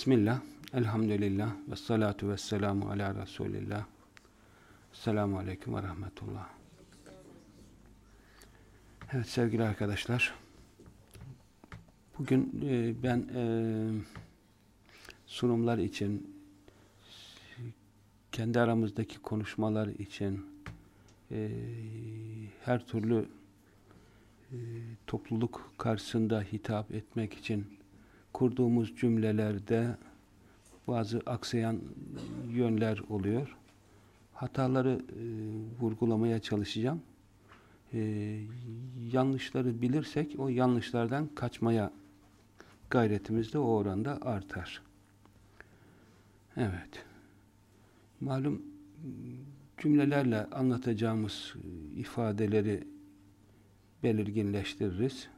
Bismillah, elhamdülillah, ve salatu ve selamu ala Resulillah. Selamu aleyküm ve rahmetullah. Evet sevgili arkadaşlar, bugün e, ben e, sunumlar için, kendi aramızdaki konuşmalar için, e, her türlü e, topluluk karşısında hitap etmek için kurduğumuz cümlelerde bazı aksayan yönler oluyor. Hataları e, vurgulamaya çalışacağım. E, yanlışları bilirsek o yanlışlardan kaçmaya gayretimiz de o oranda artar. Evet. Malum cümlelerle anlatacağımız ifadeleri belirginleştiririz.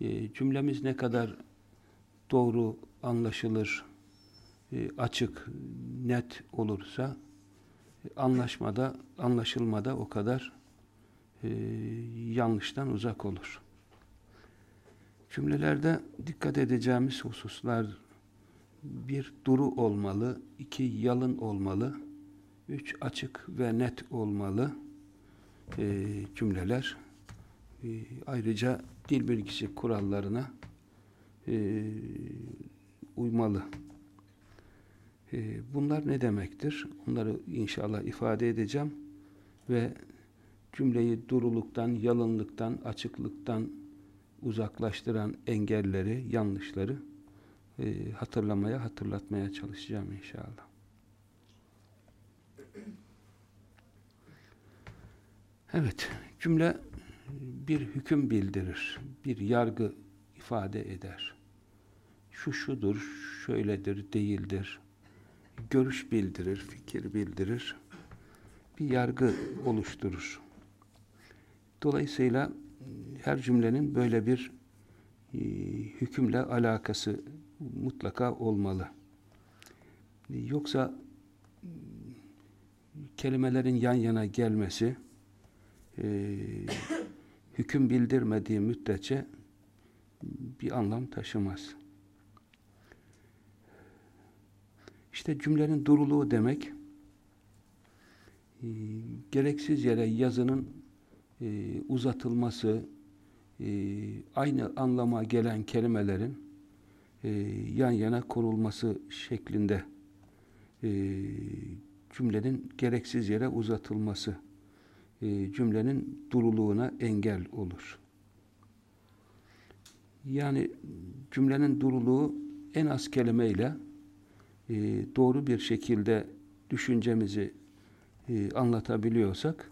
E, cümlemiz ne kadar doğru, anlaşılır, e, açık, net olursa anlaşmada, anlaşılmada o kadar e, yanlıştan uzak olur. Cümlelerde dikkat edeceğimiz hususlar bir duru olmalı, iki yalın olmalı, üç açık ve net olmalı e, cümleler. E, ayrıca dil bilgisi kurallarına e, uymalı. E, bunlar ne demektir? Onları inşallah ifade edeceğim ve cümleyi duruluktan, yalınlıktan, açıklıktan uzaklaştıran engelleri, yanlışları e, hatırlamaya, hatırlatmaya çalışacağım inşallah. Evet, cümle bir hüküm bildirir, bir yargı ifade eder. Şu şudur, şöyledir, değildir. Görüş bildirir, fikir bildirir. Bir yargı oluşturur. Dolayısıyla her cümlenin böyle bir e, hükümle alakası mutlaka olmalı. Yoksa kelimelerin yan yana gelmesi e, hüküm bildirmediği müddetçe bir anlam taşımaz. İşte cümlenin duruluğu demek e, gereksiz yere yazının e, uzatılması, e, aynı anlama gelen kelimelerin e, yan yana konulması şeklinde e, cümlenin gereksiz yere uzatılması e, cümlenin duruluğuna engel olur. Yani cümlenin duruluğu en az kelimeyle e, doğru bir şekilde düşüncemizi e, anlatabiliyorsak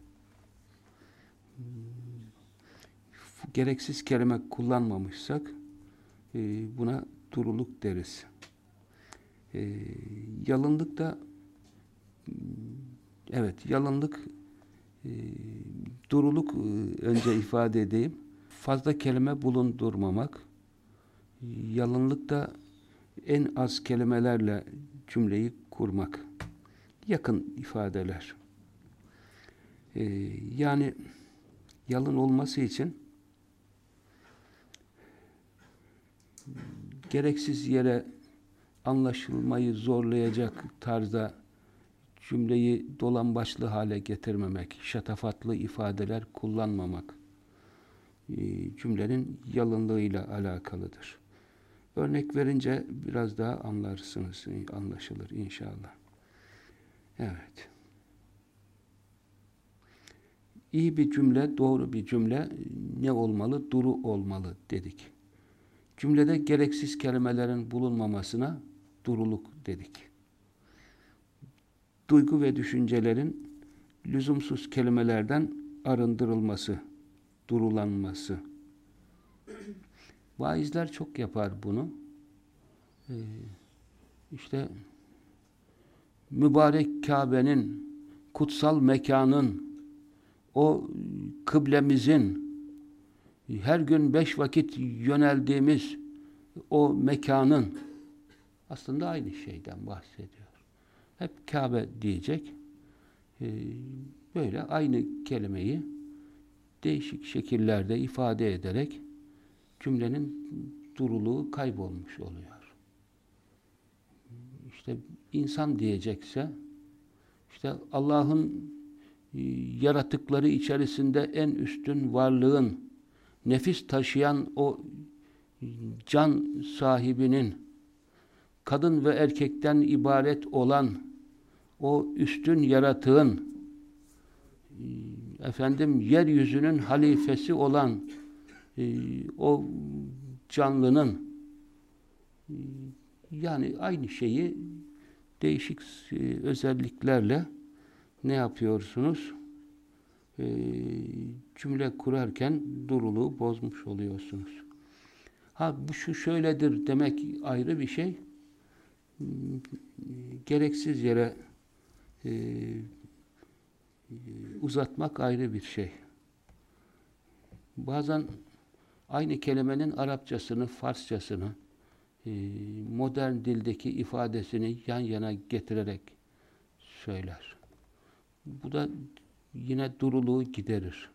gereksiz kelime kullanmamışsak e, buna duruluk deriz. E, yalınlık da evet yalınlık e, duruluk e, önce ifade edeyim fazla kelime bulundurmamak, yalınlıkta en az kelimelerle cümleyi kurmak. Yakın ifadeler. Ee, yani yalın olması için gereksiz yere anlaşılmayı zorlayacak tarzda cümleyi dolan başlı hale getirmemek, şatafatlı ifadeler kullanmamak cümlenin yalınlığıyla alakalıdır. Örnek verince biraz daha anlarsınız, anlaşılır inşallah. Evet. İyi bir cümle, doğru bir cümle ne olmalı? Duru olmalı dedik. Cümlede gereksiz kelimelerin bulunmamasına duruluk dedik. Duygu ve düşüncelerin lüzumsuz kelimelerden arındırılması durulanması. Vaizler çok yapar bunu. Ee, işte mübarek Kabe'nin, kutsal mekanın, o kıblemizin, her gün beş vakit yöneldiğimiz o mekanın aslında aynı şeyden bahsediyor. Hep Kabe diyecek. Ee, böyle aynı kelimeyi değişik şekillerde ifade ederek cümlenin duruluğu kaybolmuş oluyor. işte insan diyecekse işte Allah'ın e, yaratıkları içerisinde en üstün varlığın nefis taşıyan o can sahibinin kadın ve erkekten ibaret olan o üstün yaratığın e, efendim yeryüzünün halifesi olan e, o canlının yani aynı şeyi değişik özelliklerle ne yapıyorsunuz? cümle kurarken duruluğu bozmuş oluyorsunuz. Ha bu şu şöyledir demek ayrı bir şey. Gereksiz yere e, uzatmak ayrı bir şey. Bazen aynı kelimenin Arapçasını, Farsçasını, e, modern dildeki ifadesini yan yana getirerek söyler. Bu da yine duruluğu giderir.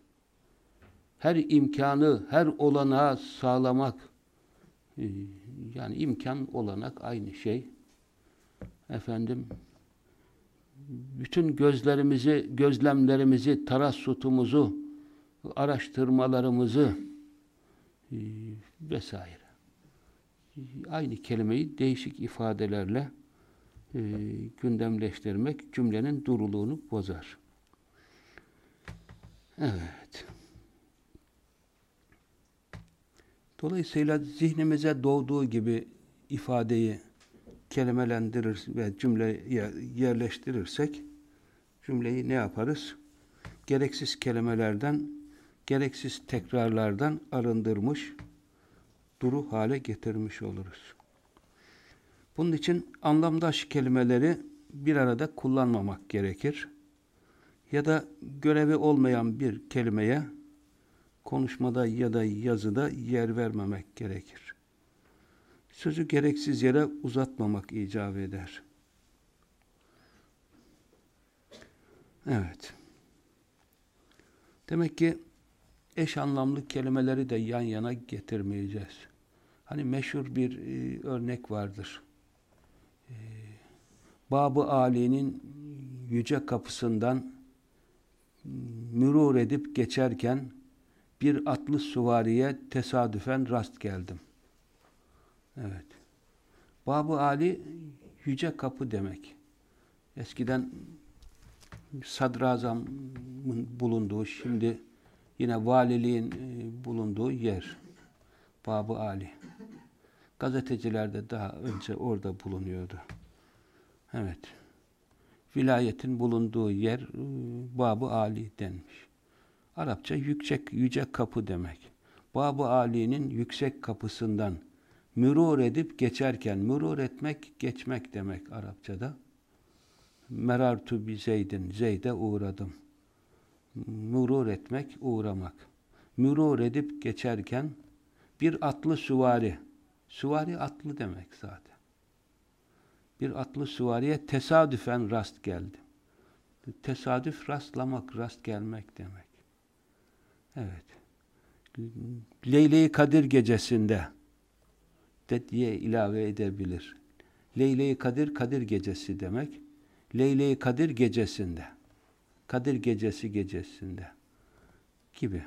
Her imkanı, her olanağı sağlamak, e, yani imkan, olanak aynı şey. Efendim, bütün gözlerimizi, gözlemlerimizi, tarassutumuzu, araştırmalarımızı e, vesaire. Aynı kelimeyi değişik ifadelerle e, gündemleştirmek cümlenin duruluğunu bozar. Evet. Dolayısıyla zihnimize doğduğu gibi ifadeyi kelimelendirir ve cümleye yerleştirirsek cümleyi ne yaparız? Gereksiz kelimelerden, gereksiz tekrarlardan arındırmış, duru hale getirmiş oluruz. Bunun için anlamdaş kelimeleri bir arada kullanmamak gerekir. Ya da görevi olmayan bir kelimeye konuşmada ya da yazıda yer vermemek gerekir. Sözü gereksiz yere uzatmamak icap eder. Evet. Demek ki eş anlamlı kelimeleri de yan yana getirmeyeceğiz. Hani meşhur bir e, örnek vardır. E, Babı Ali'nin yüce kapısından mürur edip geçerken bir atlı süvariye tesadüfen rast geldim. Evet. Babı Ali yüce kapı demek. Eskiden sadrazamın bulunduğu, şimdi yine valiliğin e, bulunduğu yer. Babı Ali. Gazetecilerde daha önce orada bulunuyordu. Evet. Vilayetin bulunduğu yer e, Babı Ali denmiş. Arapça yüksek, yüce kapı demek. Babı Ali'nin yüksek kapısından mürur edip geçerken, mürur etmek, geçmek demek Arapçada. Merartu bi zeydin, zeyde uğradım. Mürur etmek, uğramak. Mürur edip geçerken bir atlı süvari. Süvari atlı demek zaten. Bir atlı süvariye tesadüfen rast geldi. Tesadüf rastlamak, rast gelmek demek. Evet. Leyle-i Kadir gecesinde de diye ilave edebilir. Leyle-i Kadir, Kadir gecesi demek. Leyle-i Kadir gecesinde. Kadir gecesi gecesinde gibi.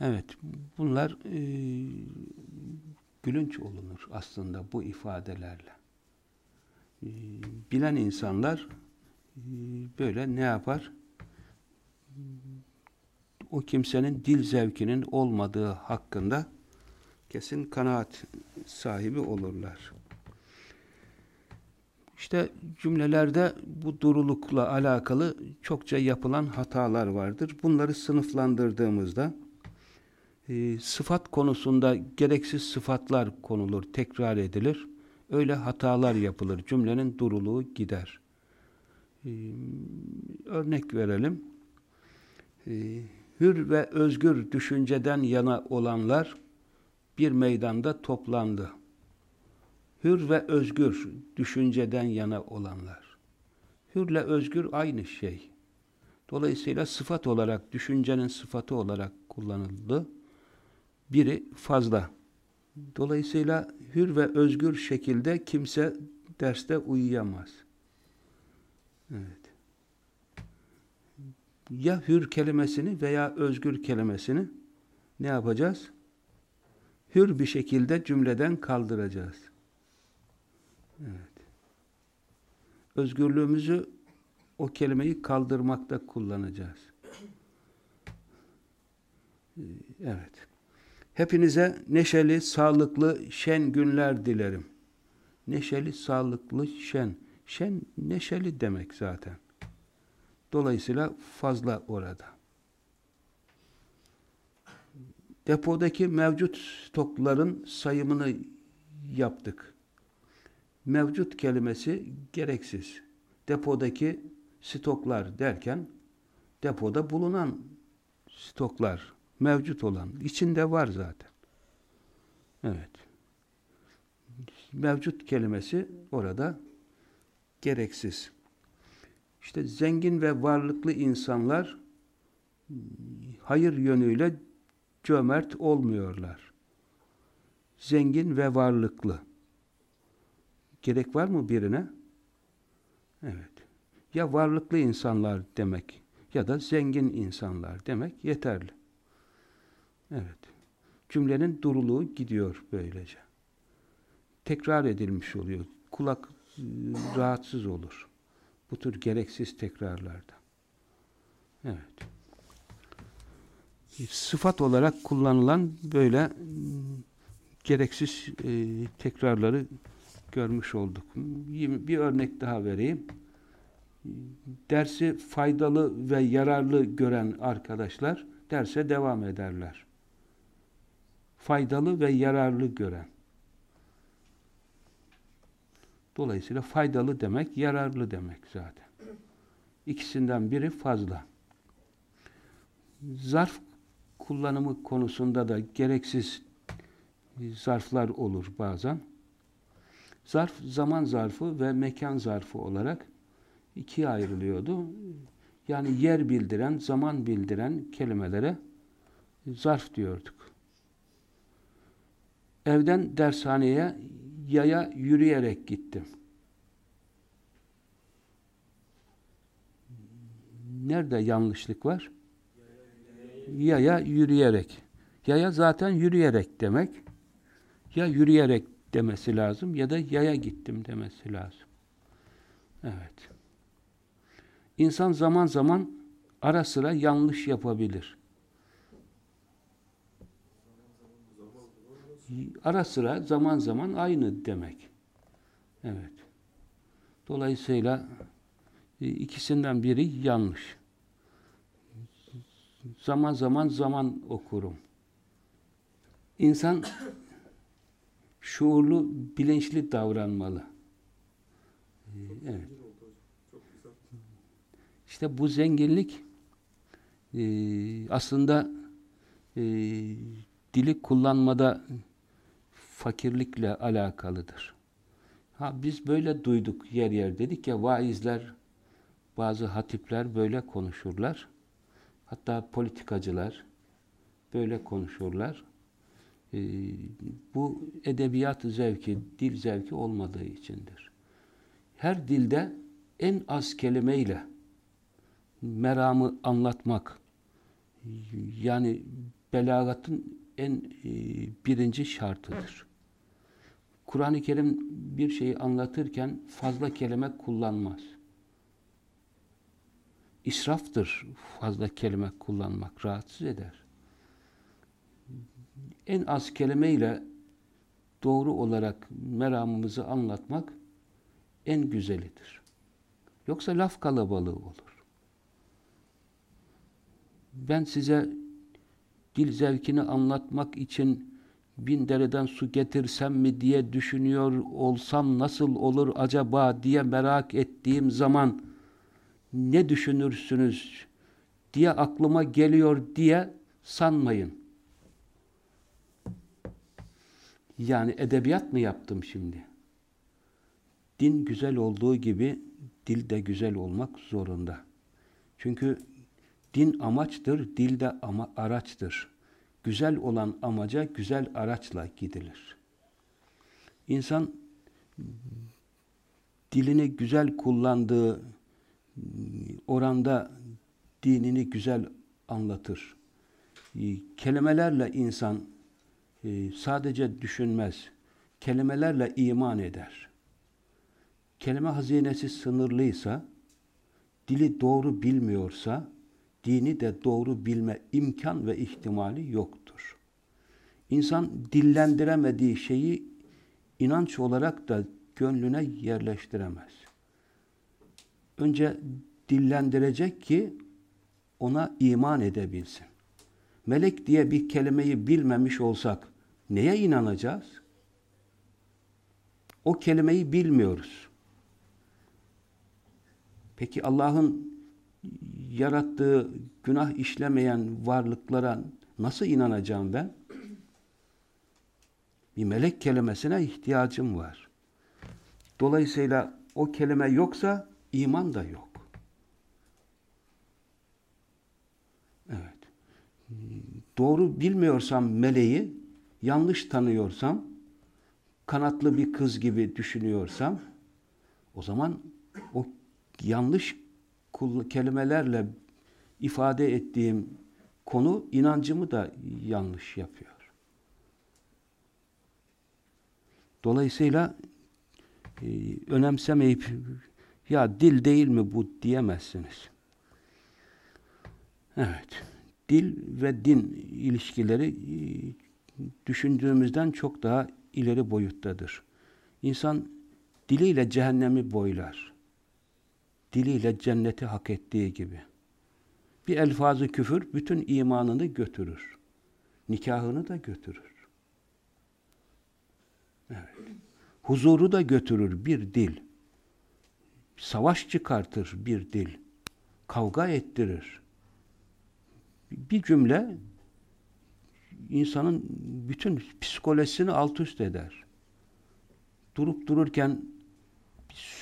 Evet, bunlar e, gülünç olunur aslında bu ifadelerle. E, bilen insanlar e, böyle ne yapar? O kimsenin dil zevkinin olmadığı hakkında kesin kanaat sahibi olurlar. İşte cümlelerde bu durulukla alakalı çokça yapılan hatalar vardır. Bunları sınıflandırdığımızda e, sıfat konusunda gereksiz sıfatlar konulur, tekrar edilir. Öyle hatalar yapılır. Cümlenin duruluğu gider. E, örnek verelim. E, hür ve özgür düşünceden yana olanlar bir meydanda toplandı. Hür ve özgür düşünceden yana olanlar. Hürle özgür aynı şey. Dolayısıyla sıfat olarak, düşüncenin sıfatı olarak kullanıldı. Biri fazla. Dolayısıyla hür ve özgür şekilde kimse derste uyuyamaz. Evet. Ya hür kelimesini veya özgür kelimesini ne yapacağız? Hür bir şekilde cümleden kaldıracağız. Evet. Özgürlüğümüzü o kelimeyi kaldırmakta kullanacağız. Evet. Hepinize neşeli, sağlıklı, şen günler dilerim. Neşeli, sağlıklı, şen. Şen, neşeli demek zaten. Dolayısıyla fazla orada. Depodaki mevcut stokların sayımını yaptık. Mevcut kelimesi gereksiz. Depodaki stoklar derken depoda bulunan stoklar mevcut olan içinde var zaten. Evet. Mevcut kelimesi orada gereksiz. İşte zengin ve varlıklı insanlar hayır yönüyle cömert olmuyorlar. Zengin ve varlıklı. Gerek var mı birine? Evet. Ya varlıklı insanlar demek ya da zengin insanlar demek yeterli. Evet. Cümlenin duruluğu gidiyor böylece. Tekrar edilmiş oluyor. Kulak rahatsız olur. Bu tür gereksiz tekrarlarda. Evet. Sıfat olarak kullanılan böyle ıı, gereksiz e, tekrarları görmüş olduk. Bir örnek daha vereyim. Dersi faydalı ve yararlı gören arkadaşlar derse devam ederler faydalı ve yararlı gören. Dolayısıyla faydalı demek, yararlı demek zaten. İkisinden biri fazla. Zarf kullanımı konusunda da gereksiz zarflar olur bazen. Zarf, zaman zarfı ve mekan zarfı olarak ikiye ayrılıyordu. Yani yer bildiren, zaman bildiren kelimelere zarf diyorduk. Evden dershaneye yaya yürüyerek gittim. Nerede yanlışlık var? Yaya yürüyerek. Yaya zaten yürüyerek demek. Ya yürüyerek demesi lazım ya da yaya gittim demesi lazım. Evet. İnsan zaman zaman ara sıra yanlış yapabilir. ara sıra zaman zaman aynı demek. Evet. Dolayısıyla e, ikisinden biri yanlış. Zaman zaman zaman okurum. İnsan şuurlu, bilinçli davranmalı. E, evet. İşte bu zenginlik e, aslında dili kullanmada fakirlikle alakalıdır. Ha biz böyle duyduk yer yer dedik ya vaizler, bazı hatipler böyle konuşurlar. Hatta politikacılar böyle konuşurlar. Ee, bu edebiyat zevki, dil zevki olmadığı içindir. Her dilde en az kelimeyle meramı anlatmak, yani belagatın en e, birinci şartıdır. Kur'an-ı Kerim bir şeyi anlatırken fazla kelime kullanmaz. İsraftır fazla kelime kullanmak, rahatsız eder. En az kelimeyle doğru olarak meramımızı anlatmak en güzelidir. Yoksa laf kalabalığı olur. Ben size dil zevkini anlatmak için bin dereden su getirsem mi diye düşünüyor olsam nasıl olur acaba diye merak ettiğim zaman ne düşünürsünüz diye aklıma geliyor diye sanmayın. Yani edebiyat mı yaptım şimdi? Din güzel olduğu gibi dil de güzel olmak zorunda. Çünkü din amaçtır, dil de ama araçtır güzel olan amaca güzel araçla gidilir. İnsan dilini güzel kullandığı oranda dinini güzel anlatır. Kelimelerle insan e, sadece düşünmez, kelimelerle iman eder. Kelime hazinesi sınırlıysa, dili doğru bilmiyorsa, dini de doğru bilme imkan ve ihtimali yoktur. İnsan dillendiremediği şeyi inanç olarak da gönlüne yerleştiremez. Önce dillendirecek ki ona iman edebilsin. Melek diye bir kelimeyi bilmemiş olsak neye inanacağız? O kelimeyi bilmiyoruz. Peki Allah'ın yarattığı günah işlemeyen varlıklara nasıl inanacağım ben? Bir melek kelimesine ihtiyacım var. Dolayısıyla o kelime yoksa iman da yok. Evet. Doğru bilmiyorsam meleği, yanlış tanıyorsam, kanatlı bir kız gibi düşünüyorsam, o zaman o yanlış kelimelerle ifade ettiğim konu inancımı da yanlış yapıyor. Dolayısıyla e, önemsemeyip ya dil değil mi bu diyemezsiniz. Evet. Dil ve din ilişkileri e, düşündüğümüzden çok daha ileri boyuttadır. İnsan diliyle cehennemi boylar. Diliyle cenneti hak ettiği gibi. Bir elfazı küfür bütün imanını götürür. Nikahını da götürür. Evet. Huzuru da götürür bir dil. Savaş çıkartır bir dil. Kavga ettirir. Bir cümle insanın bütün psikolojisini alt üst eder. Durup dururken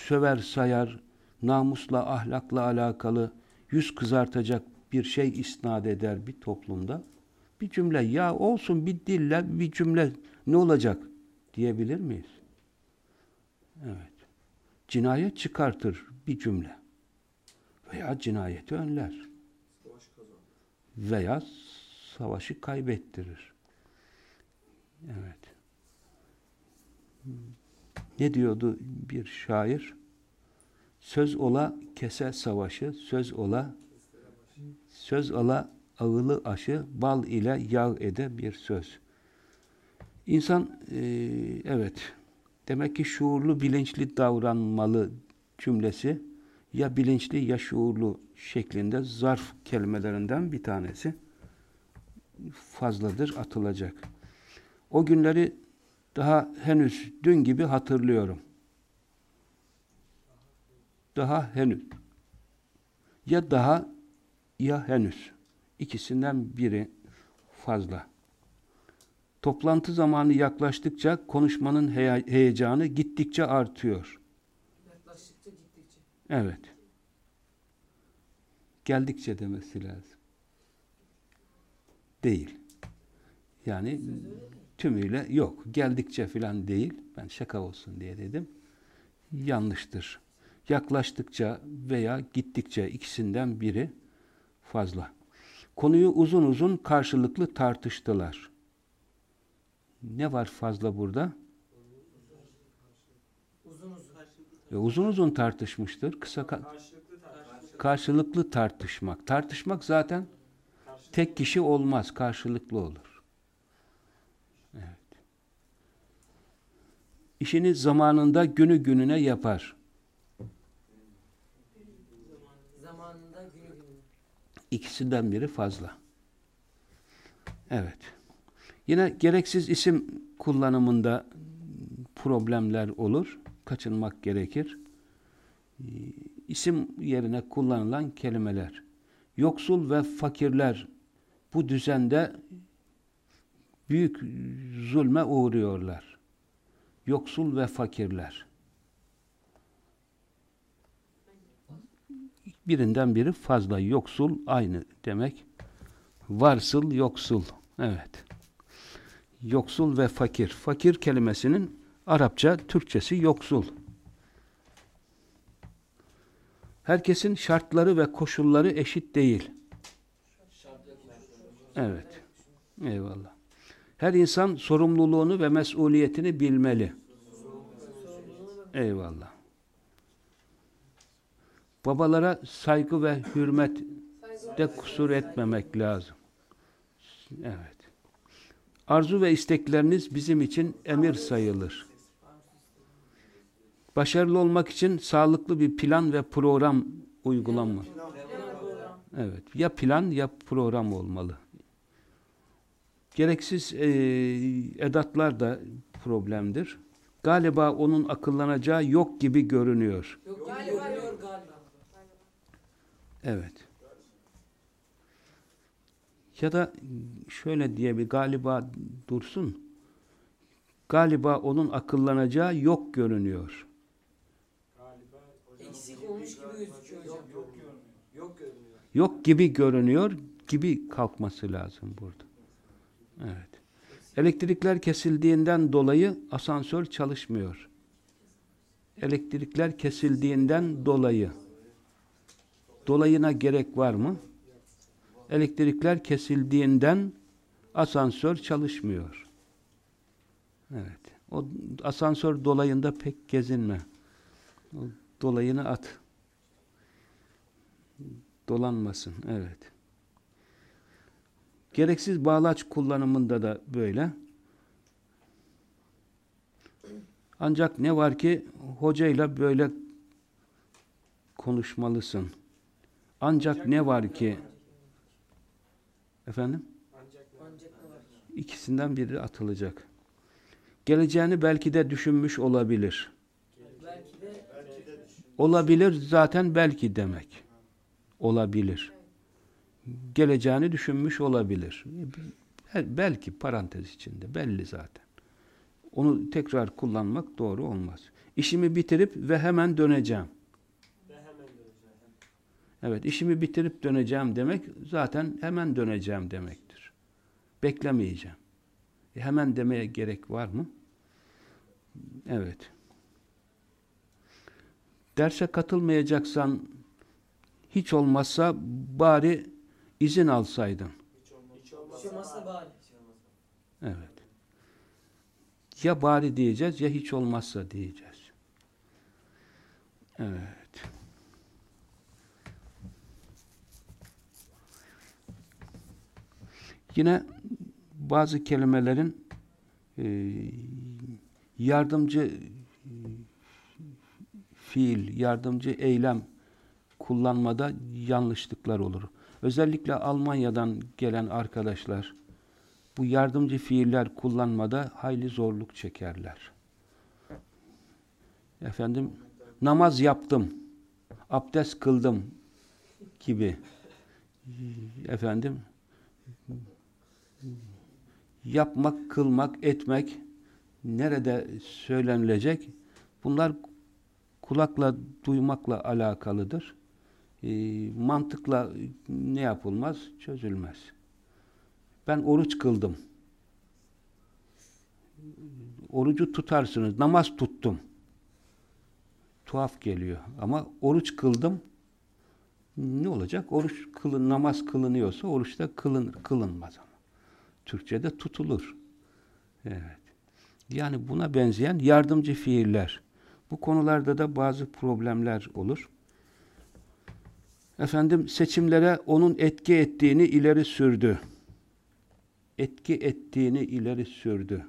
söver sayar, namusla, ahlakla alakalı yüz kızartacak bir şey isnat eder bir toplumda. Bir cümle ya olsun bir dille bir cümle ne olacak diyebilir miyiz? Evet. Cinayet çıkartır bir cümle. Veya cinayeti önler. Veya savaşı kaybettirir. Evet. Ne diyordu bir şair? Söz ola kese savaşı, söz ola söz ola ağılı aşı, bal ile yağ ede bir söz. İnsan e, evet demek ki şuurlu bilinçli davranmalı cümlesi ya bilinçli ya şuurlu şeklinde zarf kelimelerinden bir tanesi fazladır atılacak. O günleri daha henüz dün gibi hatırlıyorum. Daha henüz. Ya daha ya henüz. İkisinden biri fazla. Toplantı zamanı yaklaştıkça konuşmanın heye heyecanı gittikçe artıyor. Yaklaştıkça gittikçe. Evet. Geldikçe demesi lazım. Değil. Yani tümüyle yok. Geldikçe filan değil. Ben şaka olsun diye dedim. Yanlıştır. Yaklaştıkça veya gittikçe ikisinden biri fazla. Konuyu uzun uzun karşılıklı tartıştılar. Ne var fazla burada? Uzun uzun. E, uzun uzun tartışmıştır. Kısa ka- Karşılıklı tartışma. karşılıklı tartışmak. Tartışmak zaten tek kişi olmaz, karşılıklı olur. Evet. İşini zamanında günü gününe yapar. İkisinden biri fazla. Evet. Yine gereksiz isim kullanımında problemler olur. Kaçınmak gerekir. Ee, İsim yerine kullanılan kelimeler. Yoksul ve fakirler bu düzende büyük zulme uğruyorlar. Yoksul ve fakirler. Birinden biri fazla. Yoksul aynı demek. Varsıl, yoksul. Evet. Yoksul ve fakir. Fakir kelimesinin Arapça, Türkçesi yoksul. Herkesin şartları ve koşulları eşit değil. Evet. Eyvallah. Her insan sorumluluğunu ve mesuliyetini bilmeli. Eyvallah. Babalara saygı ve hürmet de kusur etmemek lazım. Evet. Arzu ve istekleriniz bizim için emir sayılır. Başarılı olmak için sağlıklı bir plan ve program uygulanma. Evet. Ya plan ya program olmalı. Gereksiz e, edatlar da problemdir. Galiba onun akıllanacağı yok gibi görünüyor. Yok galiba yok galiba. Evet. Ya da şöyle diye bir galiba dursun. Galiba onun akıllanacağı yok görünüyor. Eksik olmuş gibi gözüküyor hocam. Yok görünüyor. Yok gibi görünüyor gibi kalkması lazım burada. Evet. Elektrikler kesildiğinden dolayı asansör çalışmıyor. Elektrikler kesildiğinden dolayı. Dolayına gerek var mı? Elektrikler kesildiğinden asansör çalışmıyor. Evet. O asansör dolayında pek gezinme. O dolayını at. Dolanmasın. Evet. Gereksiz bağlaç kullanımında da böyle. Ancak ne var ki hocayla böyle konuşmalısın. Ancak ne var ki efendim ikisinden biri atılacak. Geleceğini belki de düşünmüş olabilir. Olabilir zaten belki demek. Olabilir. Geleceğini düşünmüş olabilir. Bel- Belki parantez içinde belli zaten. Onu tekrar kullanmak doğru olmaz. İşimi bitirip ve hemen döneceğim. Evet, işimi bitirip döneceğim demek zaten hemen döneceğim demektir. Beklemeyeceğim. E, hemen demeye gerek var mı? Evet. Derse katılmayacaksan hiç olmazsa bari izin alsaydın. Hiç olmaz. Hiç hiç olmazsa bari. Evet. Ya bari diyeceğiz ya hiç olmazsa diyeceğiz. Evet. Yine bazı kelimelerin e, yardımcı e, fiil, yardımcı eylem kullanmada yanlışlıklar olur. Özellikle Almanya'dan gelen arkadaşlar bu yardımcı fiiller kullanmada hayli zorluk çekerler. Efendim, namaz yaptım, abdest kıldım gibi. Efendim, yapmak, kılmak, etmek nerede söylenilecek? Bunlar kulakla, duymakla alakalıdır. Ee, mantıkla ne yapılmaz? Çözülmez. Ben oruç kıldım. Orucu tutarsınız. Namaz tuttum. Tuhaf geliyor. Ama oruç kıldım. Ne olacak? Oruç kılın, namaz kılınıyorsa oruç da kılın, kılınmaz ama. Türkçe'de tutulur. Evet. Yani buna benzeyen yardımcı fiiller. Bu konularda da bazı problemler olur. Efendim seçimlere onun etki ettiğini ileri sürdü etki ettiğini ileri sürdü.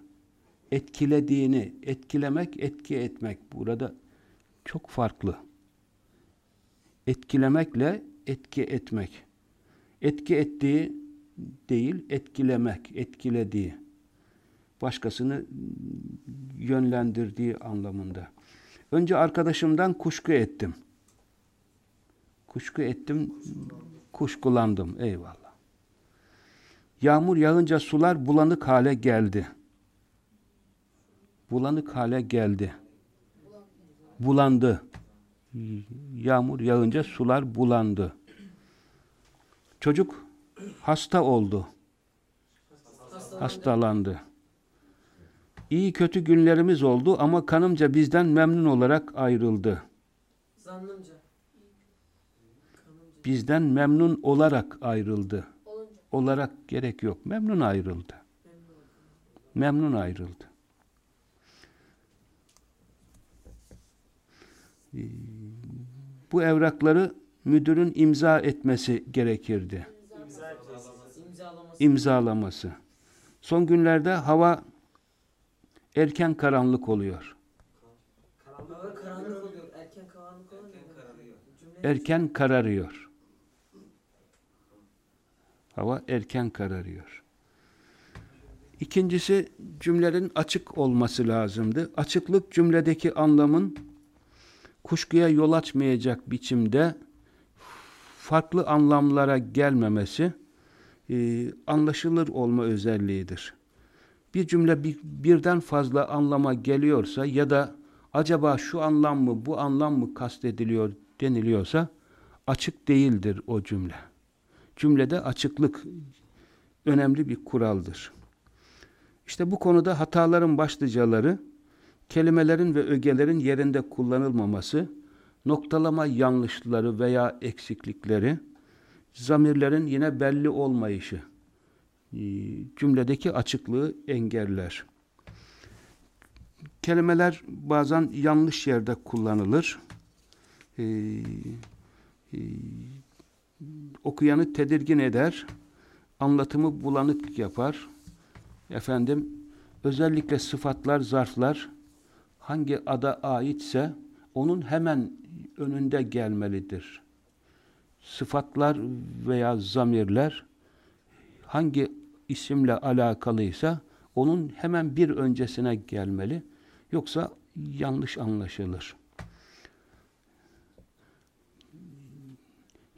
Etkilediğini, etkilemek, etki etmek burada çok farklı. Etkilemekle etki etmek. Etki ettiği değil, etkilemek, etkilediği. Başkasını yönlendirdiği anlamında. Önce arkadaşımdan kuşku ettim. Kuşku ettim, kuşkulandım. Eyvallah. Yağmur yağınca sular bulanık hale geldi. Bulanık hale geldi. Bulandı. Yağmur yağınca sular bulandı. Çocuk hasta oldu. Hastalandı. Hastalandı. İyi kötü günlerimiz oldu ama kanımca bizden memnun olarak ayrıldı. Zannımca. bizden memnun olarak ayrıldı. Olunca Olarak gerek yok. Memnun ayrıldı. Memnun ayrıldı. Ee, Bu evrakları müdürün imza etmesi gerekirdi. İmzalaması. Son günlerde hava erken karanlık oluyor. Karanlık karanlık oluyor. Erken karanlık oluyor. Erken kararıyor. Cümle Erken kararıyor. Hava erken kararıyor. İkincisi cümlenin açık olması lazımdı. Açıklık cümledeki anlamın kuşkuya yol açmayacak biçimde farklı anlamlara gelmemesi e, anlaşılır olma özelliğidir. Bir cümle bir- birden fazla anlama geliyorsa ya da acaba şu anlam mı bu anlam mı kastediliyor deniliyorsa açık değildir o cümle. Cümlede açıklık önemli bir kuraldır. İşte bu konuda hataların başlıcaları kelimelerin ve ögelerin yerinde kullanılmaması, noktalama yanlışları veya eksiklikleri, zamirlerin yine belli olmayışı, e, cümledeki açıklığı engeller. Kelimeler bazen yanlış yerde kullanılır. Ee, e, okuyanı tedirgin eder, anlatımı bulanık yapar. Efendim, özellikle sıfatlar, zarflar hangi ada aitse onun hemen önünde gelmelidir. Sıfatlar veya zamirler hangi isimle alakalıysa onun hemen bir öncesine gelmeli. Yoksa yanlış anlaşılır.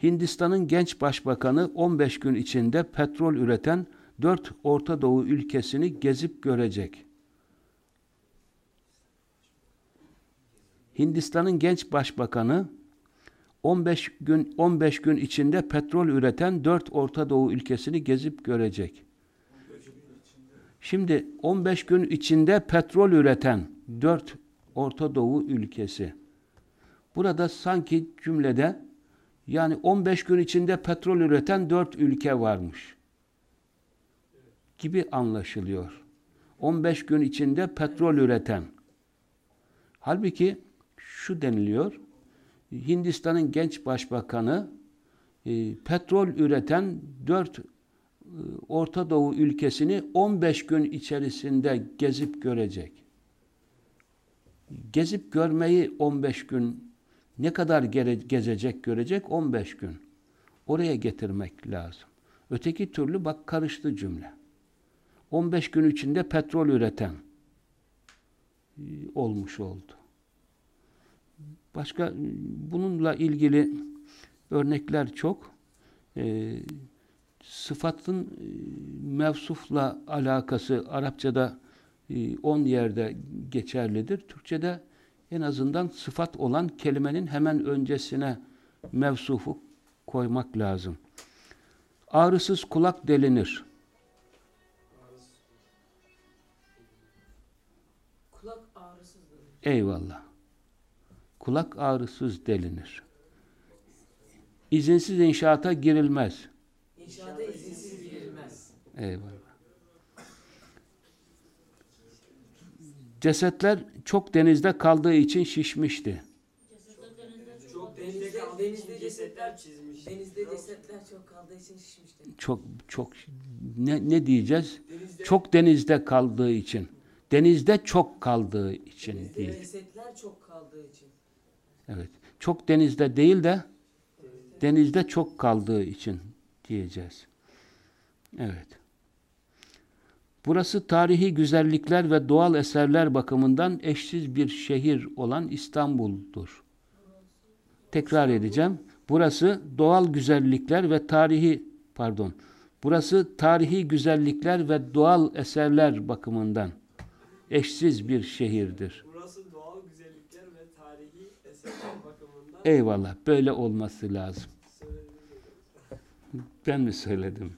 Hindistan'ın genç başbakanı 15 gün içinde petrol üreten 4 Orta Doğu ülkesini gezip görecek. Hindistan'ın genç başbakanı 15 gün 15 gün içinde petrol üreten 4 Orta Doğu ülkesini gezip görecek. Şimdi 15 gün içinde petrol üreten 4 Orta Doğu ülkesi. Burada sanki cümlede yani 15 gün içinde petrol üreten 4 ülke varmış gibi anlaşılıyor. 15 gün içinde petrol üreten. Halbuki şu deniliyor. Hindistan'ın genç başbakanı e, petrol üreten 4 e, Orta Doğu ülkesini 15 gün içerisinde gezip görecek. Gezip görmeyi 15 gün ne kadar gere- gezecek görecek? 15 gün. Oraya getirmek lazım. Öteki türlü bak karıştı cümle. 15 gün içinde petrol üreten e, olmuş oldu. Başka e, bununla ilgili örnekler çok. E, sıfatın e, mevsufla alakası Arapçada 10 yerde geçerlidir. Türkçede en azından sıfat olan kelimenin hemen öncesine mevsufu koymak lazım. Ağrısız kulak delinir. Kulak ağrısızdır. Eyvallah. Kulak ağrısız delinir. İzinsiz inşaata girilmez. İnşaata izinsiz girilmez. Eyvallah. Cesetler çok denizde kaldığı için şişmişti. Çok Denizde, denizde kaldığı denizde için cesetler çizmiş. Denizde cesetler çok kaldığı için şişmiştir. Çok çok ne ne diyeceğiz? Denizde, Çok denizde kaldığı için. Denizde çok kaldığı için Denizde değil. cesetler çok kaldığı için. Evet. Çok denizde değil de denizde çok kaldığı için diyeceğiz. Evet. Burası tarihi güzellikler ve doğal eserler bakımından eşsiz bir şehir olan İstanbul'dur. Tekrar edeceğim. Burası doğal güzellikler ve tarihi pardon. Burası tarihi güzellikler ve doğal eserler bakımından eşsiz bir şehirdir. burası doğal güzellikler ve tarihi eserler bakımından Eyvallah. Böyle olması lazım. Ben mi söyledim?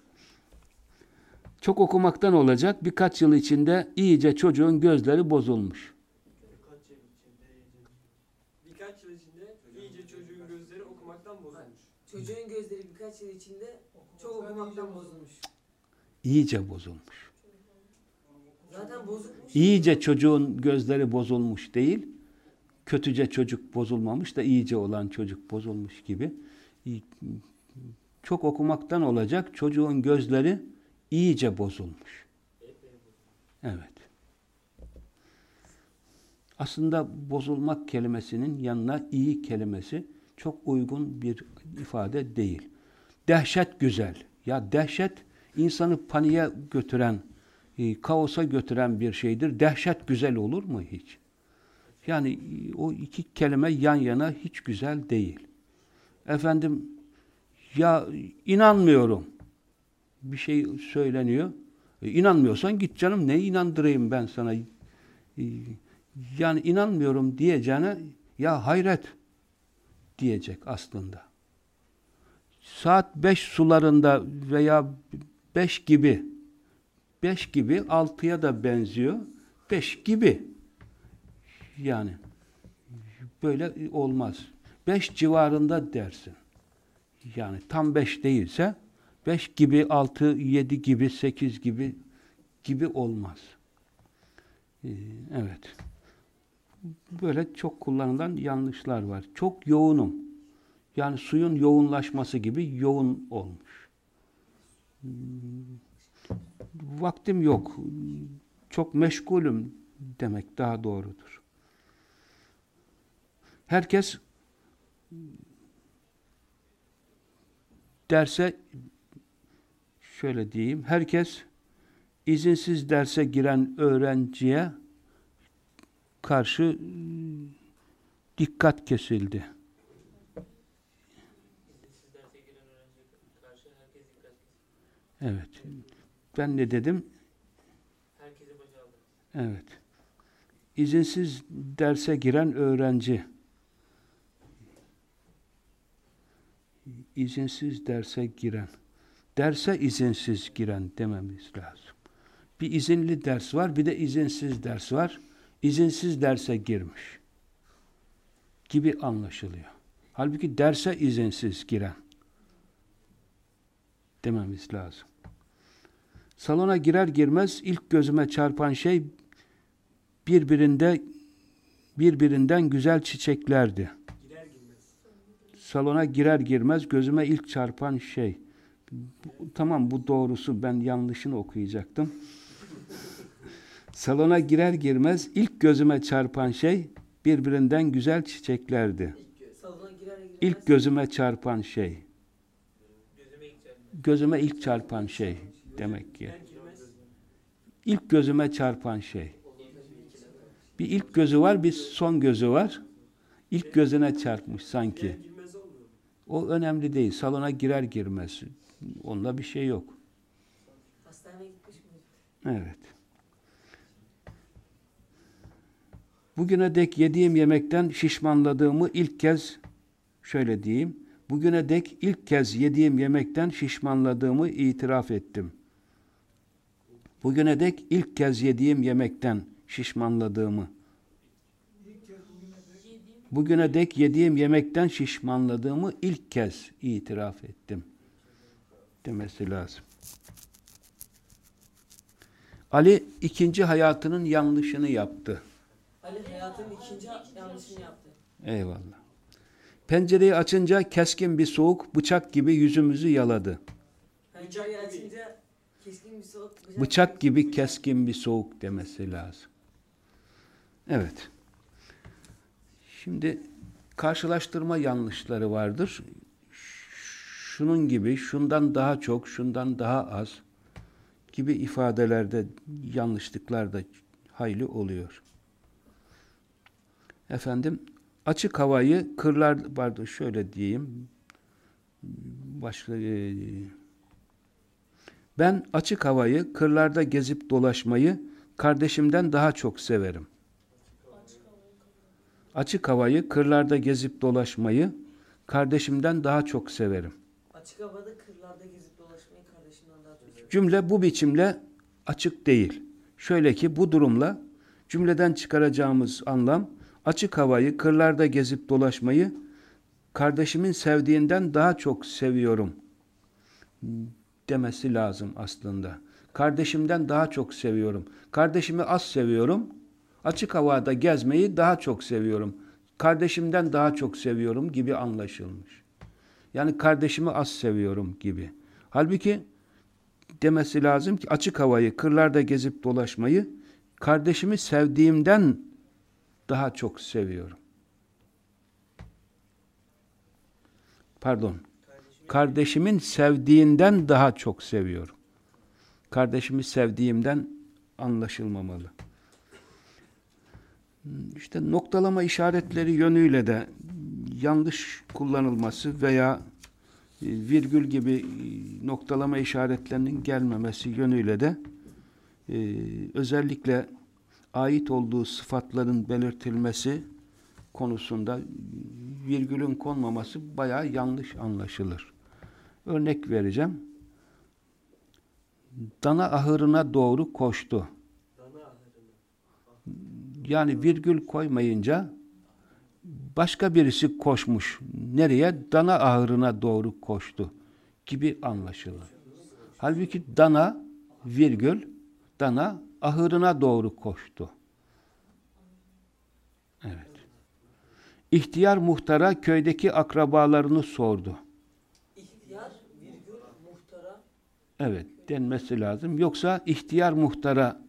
Çok okumaktan olacak. Birkaç yıl içinde iyice çocuğun gözleri bozulmuş. Birkaç yıl içinde iyice. Birkaç yıl içinde iyice çocuğun gözleri okumaktan bozulmuş. Çocuğun gözleri birkaç yıl içinde çok okumaktan bozulmuş. İyice bozulmuş. Zaten bozukmuş. İyice çocuğun gözleri bozulmuş değil, kötüce çocuk bozulmamış da iyice olan çocuk bozulmuş gibi. Çok okumaktan olacak çocuğun gözleri iyice bozulmuş. Evet. Aslında bozulmak kelimesinin yanına iyi kelimesi çok uygun bir ifade değil. Dehşet güzel. Ya dehşet insanı paniğe götüren, e, kaosa götüren bir şeydir. Dehşet güzel olur mu hiç? Yani e, o iki kelime yan yana hiç güzel değil. Efendim ya inanmıyorum. Bir şey söyleniyor. E, inanmıyorsan git canım ne inandırayım ben sana. E, yani inanmıyorum diyeceğine ya hayret diyecek aslında. Saat beş sularında veya beş gibi beş gibi altıya da benziyor. Beş gibi. Yani böyle olmaz. Beş civarında dersin. Yani tam beş değilse beş gibi, altı, yedi gibi, sekiz gibi gibi olmaz. Ee, evet. Böyle çok kullanılan yanlışlar var. Çok yoğunum. Yani suyun yoğunlaşması gibi yoğun olmuş. Vaktim yok. Çok meşgulüm demek daha doğrudur. Herkes derse şöyle diyeyim, herkes izinsiz derse giren öğrenciye karşı dikkat kesildi. Evet. Ben ne dedim? Evet. İzinsiz derse giren öğrenci. İzinsiz derse giren. Derse izinsiz giren dememiz lazım. Bir izinli ders var, bir de izinsiz ders var. İzinsiz derse girmiş gibi anlaşılıyor. Halbuki derse izinsiz giren dememiz lazım. Salona girer girmez ilk gözüme çarpan şey birbirinde birbirinden güzel çiçeklerdi. Salona girer girmez gözüme ilk çarpan şey. Bu- Tamam bu doğrusu ben yanlışını okuyacaktım. Salona girer girmez ilk gözüme çarpan şey birbirinden güzel çiçeklerdi. İlk gözüme çarpan şey. Gözüme ilk çarpan şey demek ki. İlk gözüme çarpan şey. Bir ilk gözü var, bir son gözü var. İlk gözüne çarpmış sanki. Girer girmez olmuyor. mu? O önemli değil. Salona girer girmez. Onda bir şey yok. Hastaneye gitmiş mi? Evet. Bugüne dek yediğim yemekten şişmanladığımı ilk kez şöyle diyeyim. Bugüne dek ilk kez yediğim yemekten şişmanladığımı itiraf ettim. Bugüne dek ilk kez yediğim yemekten şişmanladığımı. Bugüne dek yediğim yemekten şişmanladığımı ilk kez itiraf ettim. Demesi lazım. Ali ikinci hayatının yanlışını yaptı. Ali hayatının ikinci yanlışını yaptı. Eyvallah. Pencereyi açınca keskin bir soğuk bıçak gibi yüzümüzü yaladı. Pencereyi açınca keskin bir soğuk Bıçak gibi keskin bir soğuk demesi lazım. Evet. Şimdi karşılaştırma yanlışları vardır. Şunun gibi, şundan daha çok, şundan daha az gibi ifadelerde yanlışlıklar da hayli oluyor. Efendim, açık havayı kırlar, pardon şöyle diyeyim, başka, e, ben açık havayı, kırlarda gezip dolaşmayı kardeşimden daha çok severim. Açık havayı, kırlarda gezip dolaşmayı kardeşimden daha çok severim. Açık havada kırlarda gezip dolaşmayı kardeşimden daha çok seviyorum. Cümle bu biçimle açık değil. Şöyle ki bu durumla cümleden çıkaracağımız anlam açık havayı, kırlarda gezip dolaşmayı kardeşimin sevdiğinden daha çok seviyorum demesi lazım aslında. Kardeşimden daha çok seviyorum. Kardeşimi az seviyorum. Açık havada gezmeyi daha çok seviyorum. Kardeşimden daha çok seviyorum gibi anlaşılmış. Yani kardeşimi az seviyorum gibi. Halbuki demesi lazım ki açık havayı, kırlarda gezip dolaşmayı kardeşimi sevdiğimden daha çok seviyorum. Pardon. Kardeşimin sevdiğinden daha çok seviyorum. Kardeşimi sevdiğimden anlaşılmamalı. İşte noktalama işaretleri yönüyle de yanlış kullanılması veya e, virgül gibi e, noktalama işaretlerinin gelmemesi yönüyle de e, özellikle ait olduğu sıfatların belirtilmesi konusunda virgülün konmaması bayağı yanlış anlaşılır. Örnek vereceğim. Dana ahırına doğru koştu. Yani virgül koymayınca başka birisi koşmuş. Nereye? Dana ahırına doğru koştu gibi anlaşılır. Halbuki dana virgül dana ahırına doğru koştu. Evet. İhtiyar muhtara köydeki akrabalarını sordu. İhtiyar virgül muhtara Evet denmesi lazım. Yoksa ihtiyar muhtara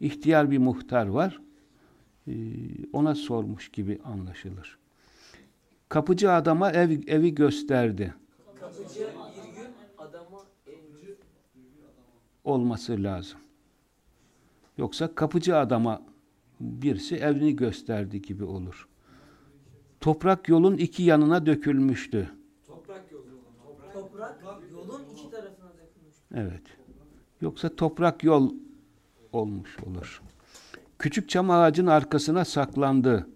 ihtiyar bir muhtar var. Ee, ona sormuş gibi anlaşılır. Kapıcı adama ev, evi gösterdi. kapıcı virgül adama ev Olması lazım. Yoksa kapıcı adama birisi evini gösterdi gibi olur. Toprak yolun iki yanına dökülmüştü. Toprak yolu. toprak yolun iki tarafına dökülmüş. Evet. Yoksa toprak yol olmuş olur. Küçük çam ağacın arkasına saklandı.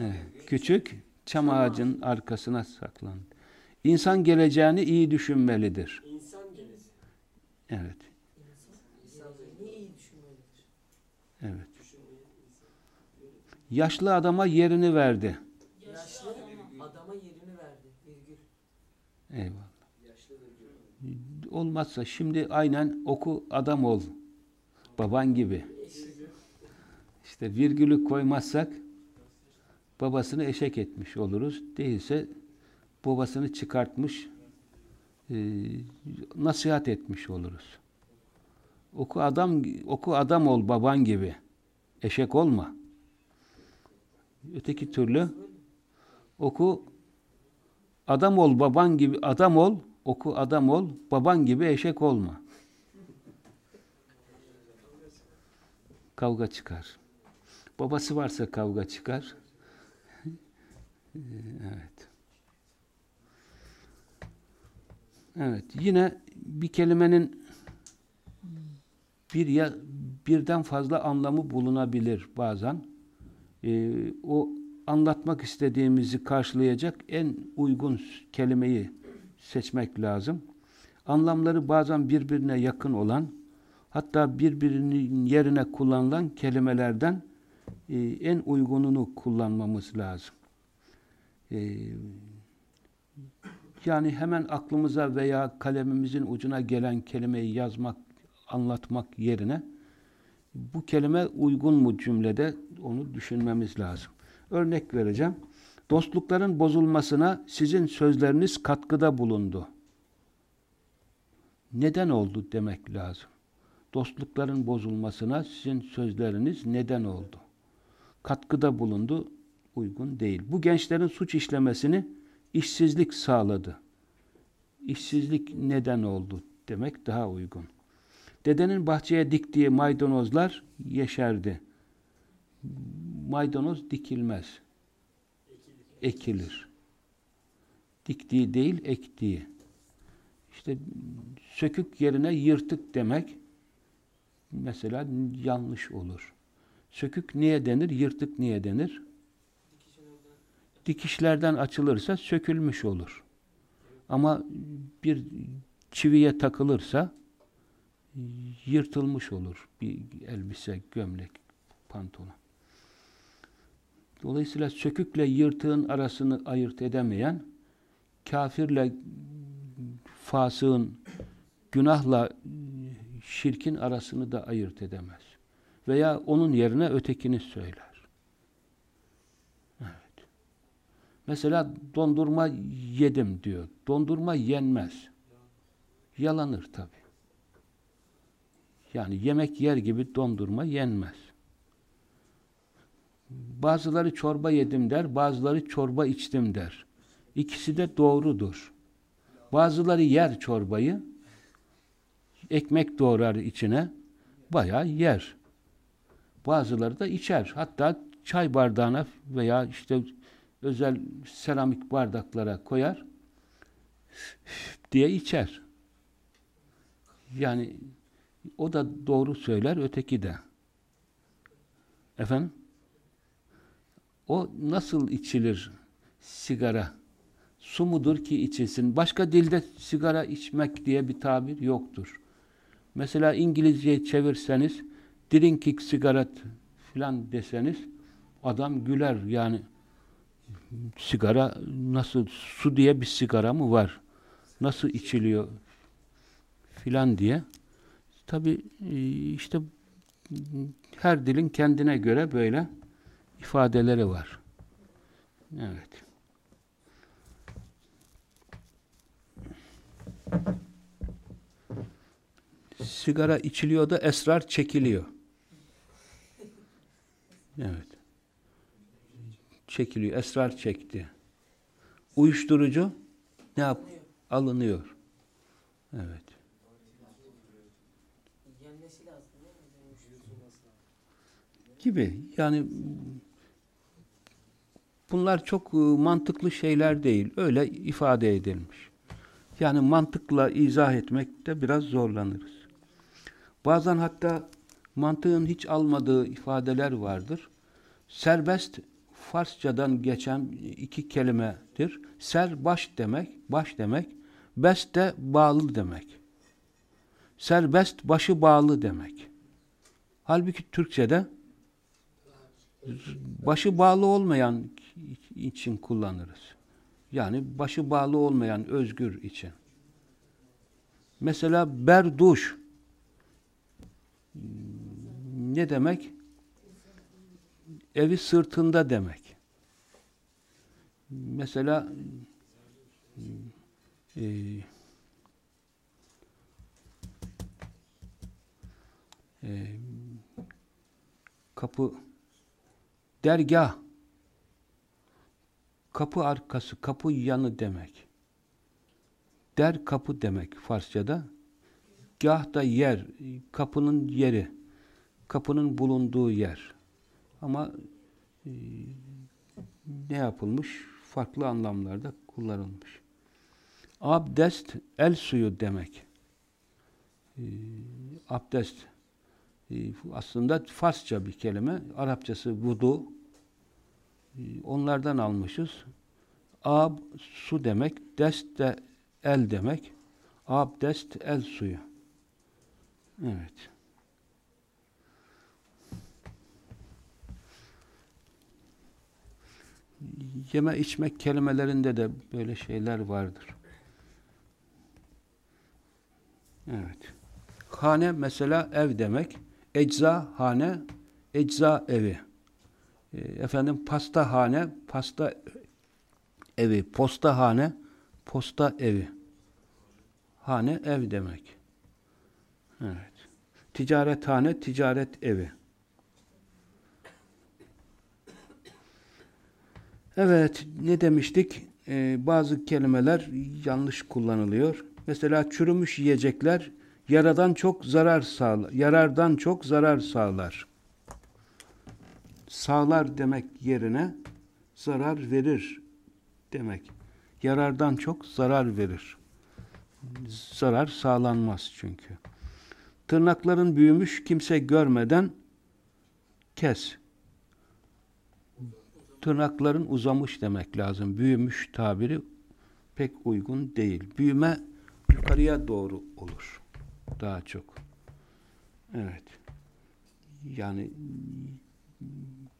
Evet. Küçük çam ağacın arkasına saklandı. İnsan geleceğini iyi düşünmelidir. İnsan. Evet. İnsan ne iyi düşünmelidir. Evet. Yaşlı adama yerini verdi. Yaşlı adama yerini verdi. Virgül. Eyvallah. Olmazsa şimdi aynen oku adam ol. Baban gibi. İşte virgülü koymazsak babasını eşek etmiş oluruz. Değilse babasını çıkartmış e, nasihat etmiş oluruz. Oku adam oku adam ol baban gibi. Eşek olma. Öteki türlü oku adam ol baban gibi adam ol oku adam ol baban gibi eşek olma. Kavga çıkar. Babası varsa kavga çıkar. evet. Evet. Yine bir kelimenin bir ya birden fazla anlamı bulunabilir bazen. Ee, o anlatmak istediğimizi karşılayacak en uygun kelimeyi seçmek lazım. Anlamları bazen birbirine yakın olan, hatta birbirinin yerine kullanılan kelimelerden e, en uygununu kullanmamız lazım. E, yani hemen aklımıza veya kalemimizin ucuna gelen kelimeyi yazmak, anlatmak yerine bu kelime uygun mu cümlede onu düşünmemiz lazım. Örnek vereceğim. Dostlukların bozulmasına sizin sözleriniz katkıda bulundu. Neden oldu demek lazım. Dostlukların bozulmasına sizin sözleriniz neden oldu? Katkıda bulundu, uygun değil. Bu gençlerin suç işlemesini işsizlik sağladı. İşsizlik neden oldu demek daha uygun. Dedenin bahçeye diktiği maydanozlar yeşerdi. Maydanoz dikilmez. Ekilir. Diktiği değil, ektiği. İşte sökük yerine yırtık demek mesela yanlış olur. Sökük niye denir, yırtık niye denir? Dikişlerden açılırsa sökülmüş olur. Ama bir çiviye takılırsa yırtılmış olur bir elbise, gömlek, pantolon. Dolayısıyla sökükle yırtığın arasını ayırt edemeyen, kafirle fasığın, günahla şirkin arasını da ayırt edemez. Veya onun yerine ötekini söyler. Evet. Mesela dondurma yedim diyor. Dondurma yenmez. Yalanır tabi. Yani yemek yer gibi dondurma yenmez. Bazıları çorba yedim der, bazıları çorba içtim der. İkisi de doğrudur. Bazıları yer çorbayı, ekmek doğrar içine, bayağı yer. Bazıları da içer. Hatta çay bardağına veya işte özel seramik bardaklara koyar diye içer. Yani o da doğru söyler, öteki de. Efendim? O nasıl içilir sigara? Su mudur ki içilsin? Başka dilde sigara içmek diye bir tabir yoktur. Mesela İngilizceyi çevirseniz drinking sigaret filan deseniz adam güler yani sigara nasıl su diye bir sigara mı var? Nasıl içiliyor filan diye. Tabi işte her dilin kendine göre böyle ifadeleri var. Evet. Sigara içiliyor da esrar çekiliyor. Evet. Çekiliyor. Esrar çekti. Uyuşturucu ne yap? Alınıyor. Evet. Gibi. Yani bunlar çok e, mantıklı şeyler değil. Öyle ifade edilmiş. Yani mantıkla izah etmekte biraz zorlanırız. Bazen hatta mantığın hiç almadığı ifadeler vardır. Serbest Farsçadan geçen iki kelimedir. Ser baş demek, baş demek. Best de bağlı demek. Serbest başı bağlı demek. Halbuki Türkçe'de başı bağlı olmayan için kullanırız. Yani başı bağlı olmayan özgür için. Mesela berduş ne demek? Evi sırtında demek. Mesela e, e, kapı dergah kapı arkası, kapı yanı demek. Der kapı demek Farsçada. Gah da yer, kapının yeri. Kapının bulunduğu yer. Ama e, ne yapılmış? Farklı anlamlarda kullanılmış. Abdest, el suyu demek. E, abdest e, aslında Farsça bir kelime. Arapçası vudu. E, onlardan almışız. Ab, su demek. Dest de el demek. Abdest, el suyu. Evet. Yeme içmek kelimelerinde de böyle şeyler vardır. Evet. Hane mesela ev demek. Ecza hane, ecza evi. E, efendim pasta hane, pasta evi. Posta hane, posta evi. Hane ev demek. Evet. Ticarethane, ticaret evi. Evet, ne demiştik? Ee, bazı kelimeler yanlış kullanılıyor. Mesela çürümüş yiyecekler yaradan çok zarar sağlar. Yarardan çok zarar sağlar. Sağlar demek yerine zarar verir demek. Yarardan çok zarar verir. Zarar sağlanmaz çünkü. Tırnakların büyümüş kimse görmeden kes. Tırnakların uzamış demek lazım. Büyümüş tabiri pek uygun değil. Büyüme yukarıya doğru olur. Daha çok. Evet. Yani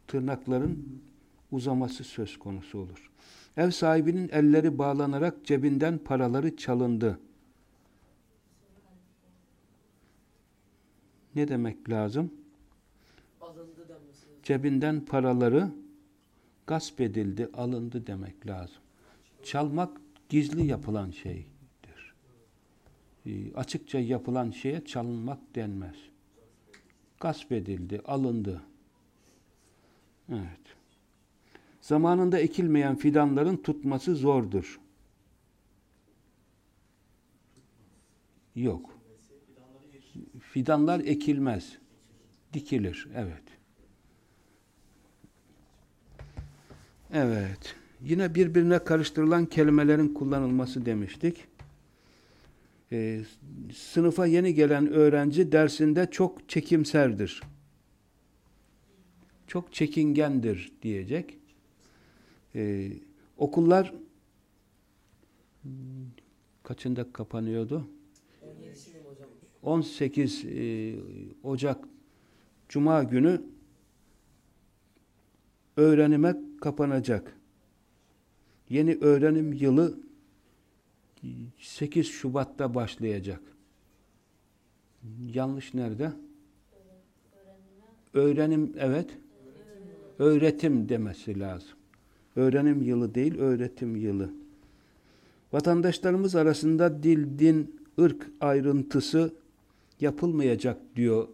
tırnakların uzaması söz konusu olur. Ev sahibinin elleri bağlanarak cebinden paraları çalındı. Ne demek lazım? Cebinden paraları gasp edildi, alındı demek lazım. Çalmak gizli yapılan şeydir. Ee, açıkça yapılan şeye çalınmak denmez. Gasp edildi, alındı. Evet. Zamanında ekilmeyen fidanların tutması zordur. Yok. Fidanlar ekilmez. Dikilir. Evet. Evet. Yine birbirine karıştırılan kelimelerin kullanılması demiştik. Ee, sınıfa yeni gelen öğrenci dersinde çok çekimserdir. Çok çekingendir diyecek. Ee, okullar kaçında kapanıyordu? 17'siyim hocam. 18 e, Ocak Cuma günü öğrenime kapanacak. Yeni öğrenim yılı 8 Şubat'ta başlayacak. Yanlış nerede? Öğrenim evet. Öğretim demesi lazım. Öğrenim yılı değil, öğretim yılı. Vatandaşlarımız arasında dil, din, ırk ayrıntısı yapılmayacak diyor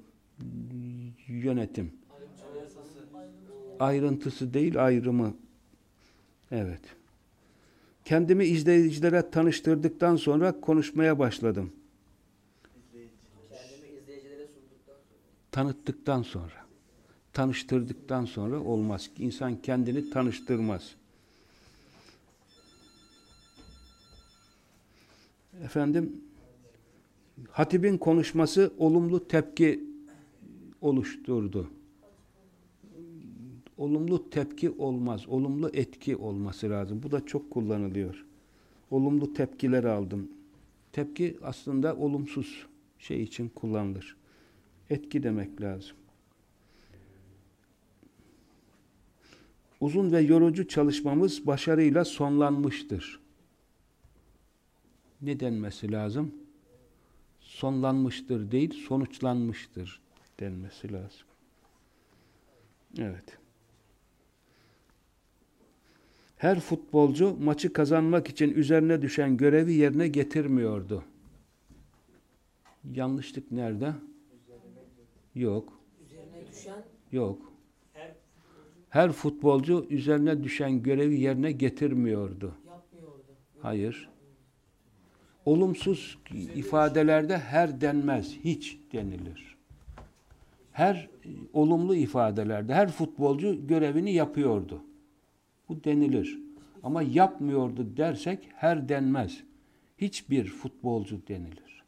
yönetim. Ayrıntısı değil, ayrımı. Evet. Kendimi izleyicilere tanıştırdıktan sonra konuşmaya başladım. Tanıttıktan sonra. Tanıştırdıktan sonra olmaz. İnsan kendini tanıştırmaz. Efendim, hatibin konuşması olumlu tepki oluşturdu. Olumlu tepki olmaz, olumlu etki olması lazım. Bu da çok kullanılıyor. Olumlu tepkiler aldım. Tepki aslında olumsuz şey için kullanılır. Etki demek lazım. Uzun ve yorucu çalışmamız başarıyla sonlanmıştır. Ne denmesi lazım? Sonlanmıştır değil, sonuçlanmıştır denmesi lazım. Evet. Her futbolcu maçı kazanmak için üzerine düşen görevi yerine getirmiyordu. Yanlışlık nerede? Yok. Üzerine düşen Yok. Her futbolcu üzerine düşen görevi yerine getirmiyordu. Hayır. Olumsuz ifadelerde her denmez, hiç denilir. Her e, olumlu ifadelerde her futbolcu görevini yapıyordu. Bu denilir. Ama yapmıyordu dersek her denmez. Hiçbir futbolcu denilir.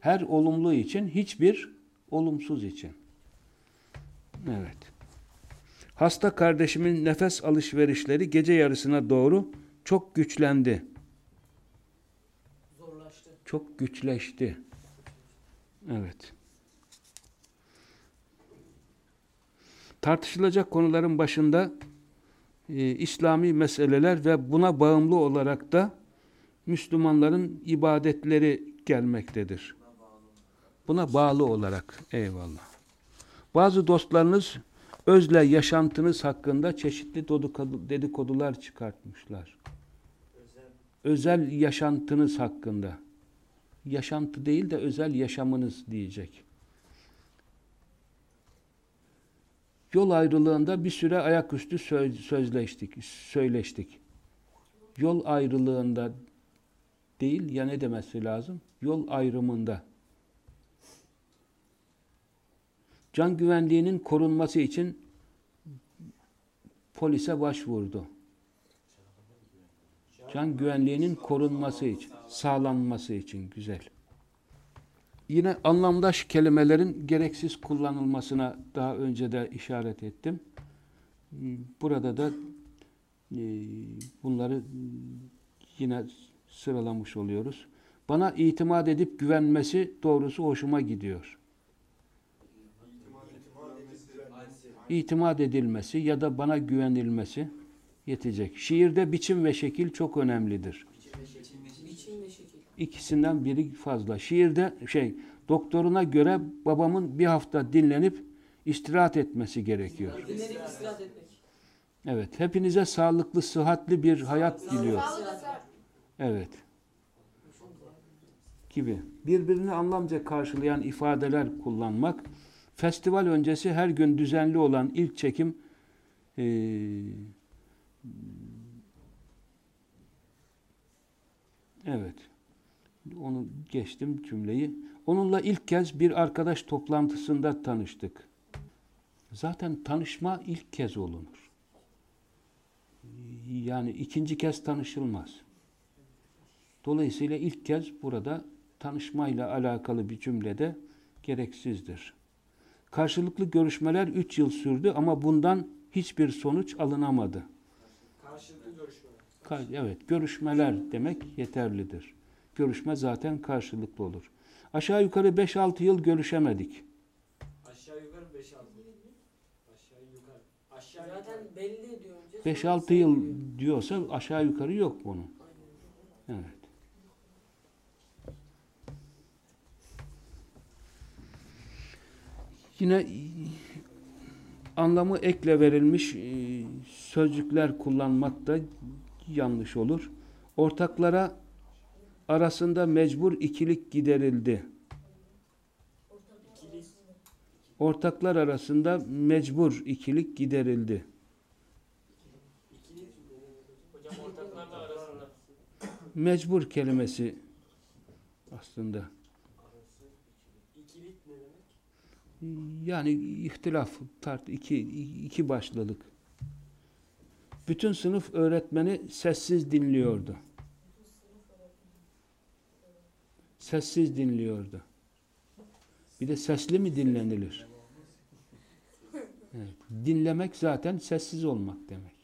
Her olumlu için, hiçbir olumsuz için. Evet. Hasta kardeşimin nefes alışverişleri gece yarısına doğru çok güçlendi. Çok güçleşti. Evet. Tartışılacak konuların başında e, İslami meseleler ve buna bağımlı olarak da Müslümanların ibadetleri gelmektedir. Buna bağlı olarak. Eyvallah. Bazı dostlarınız özle yaşantınız hakkında çeşitli dedikodu- dedikodular çıkartmışlar. özel Özel yaşantınız hakkında. Yaşantı değil de özel yaşamınız diyecek. Yol ayrılığında bir süre ayaküstü söz, sözleştik, söyleştik. Yol ayrılığında değil, ya ne demesi lazım? Yol ayrımında. Can güvenliğinin korunması için polise başvurdu. Can güvenliğinin korunması için, sağlanması için güzel. Yine anlamdaş kelimelerin gereksiz kullanılmasına daha önce de işaret ettim. Burada da e, bunları yine sıralamış oluyoruz. Bana itimat edip güvenmesi doğrusu hoşuma gidiyor. itimat edilmesi ya da bana güvenilmesi yetecek. Şiirde biçim ve şekil çok önemlidir. İkisinden biri fazla. Şiirde şey doktoruna göre babamın bir hafta dinlenip istirahat etmesi gerekiyor. Dinlenip istirahat etmek. Evet. Hepinize sağlıklı, sıhhatli bir hayat diliyor. Sağlıklı sıhhat. Evet. Gibi. Birbirini anlamca karşılayan ifadeler kullanmak. Festival öncesi her gün düzenli olan ilk çekim eee, evet. Onu geçtim cümleyi. Onunla ilk kez bir arkadaş toplantısında tanıştık. Zaten tanışma ilk kez olunur. Yani ikinci kez tanışılmaz. Dolayısıyla ilk kez burada tanışmayla alakalı bir cümlede gereksizdir. Karşılıklı görüşmeler 3 yıl sürdü ama bundan hiçbir sonuç alınamadı. Evet, görüşmeler demek yeterlidir. Görüşme zaten karşılıklı olur. Aşağı yukarı 5-6 yıl görüşemedik. Aşağı yukarı 5-6. Aşağı yukarı. Aşağı yukarı. Zaten belli diyor önce. 5-6 yıl diyorsa aşağı yukarı yok bunun. Evet. Yine anlamı ekle verilmiş e, sözcükler kullanmak da yanlış olur. Ortaklara arasında mecbur ikilik giderildi. Ortaklar arasında mecbur ikilik giderildi. Mecbur kelimesi aslında. Yani ihtilaf, tart iki, iki başlılık. Bütün sınıf öğretmeni sessiz dinliyordu. Sessiz dinliyordu. Bir de sesli mi dinlenilir? Evet. Dinlemek zaten sessiz olmak demek.